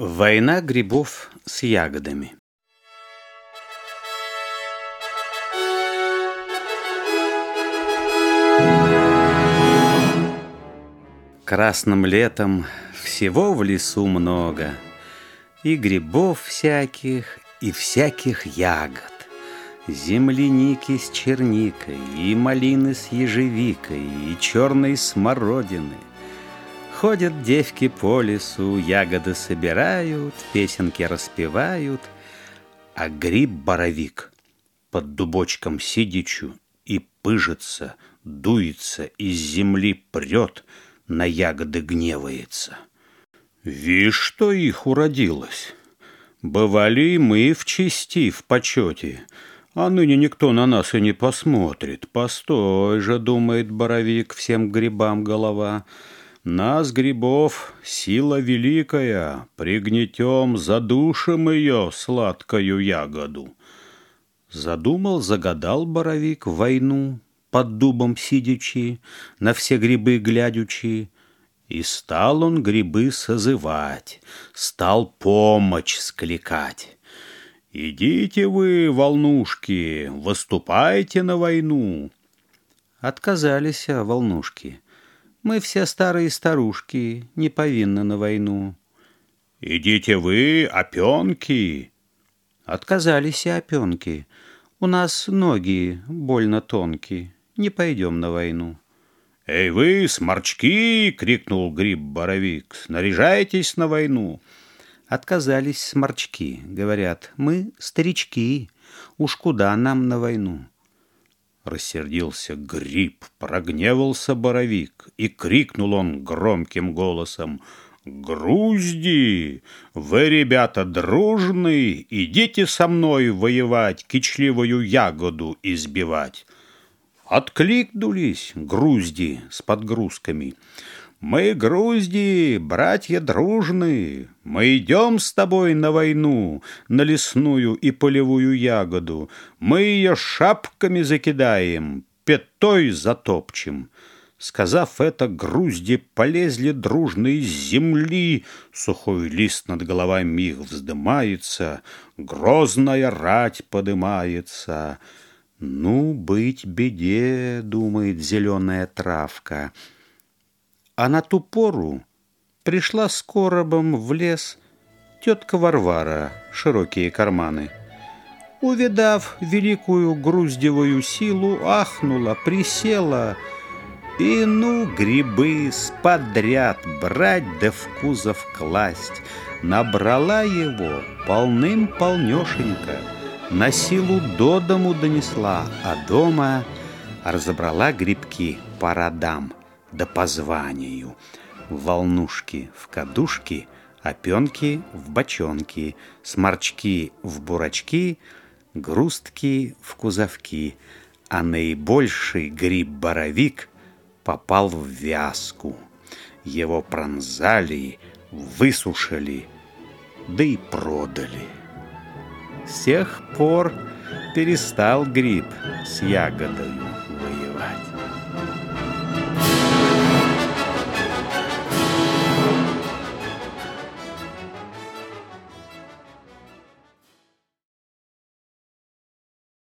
Война грибов с ягодами Красным летом всего в лесу много, И грибов всяких, и всяких ягод. Земляники с черникой, и малины с ежевикой, И черной смородины — Ходят девки по лесу, ягоды собирают, песенки распевают, а гриб-боровик под дубочком сидячу и пыжится, дуется, из земли прет, на ягоды гневается. Вишь, что их уродилось. Бывали и мы в чести, в почете, а ныне никто на нас и не посмотрит. Постой же, думает боровик, всем грибам голова — нас, грибов, сила великая, Пригнетем, задушим ее, сладкою ягоду. Задумал, загадал боровик войну, Под дубом сидячи, на все грибы глядячи, И стал он грибы созывать, Стал помощь скликать. «Идите вы, волнушки, выступайте на войну!» Отказались волнушки — мы все старые старушки, не повинны на войну. Идите вы, опенки. Отказались и опенки. У нас ноги больно тонкие, не пойдем на войну. «Эй вы, сморчки!» — крикнул гриб-боровик. «Снаряжайтесь на войну!» Отказались сморчки, говорят, мы старички, уж куда нам на войну? Рассердился гриб, прогневался боровик, И крикнул он громким голосом «Грузди! Вы, ребята, дружные, идите со мной воевать, Кичливую ягоду избивать!» Откликнулись грузди с подгрузками — мы, грузди, братья дружные, Мы идем с тобой на войну, На лесную и полевую ягоду. Мы ее шапками закидаем, Пятой затопчем. Сказав это, грузди полезли дружно из земли, Сухой лист над головами их вздымается, Грозная рать подымается. Ну, быть беде, думает зеленая травка — а на ту пору пришла с коробом в лес тетка Варвара, широкие карманы. Увидав великую груздевую силу, ахнула, присела и ну грибы с подряд брать да в кузов класть. Набрала его полным-полнешенько, на силу до дому донесла, а дома разобрала грибки по родам да по званию. Волнушки в кадушки, опенки в бочонки, сморчки в бурачки, грустки в кузовки, а наибольший гриб-боровик попал в вязку. Его пронзали, высушили, да и продали. С тех пор перестал гриб с ягодой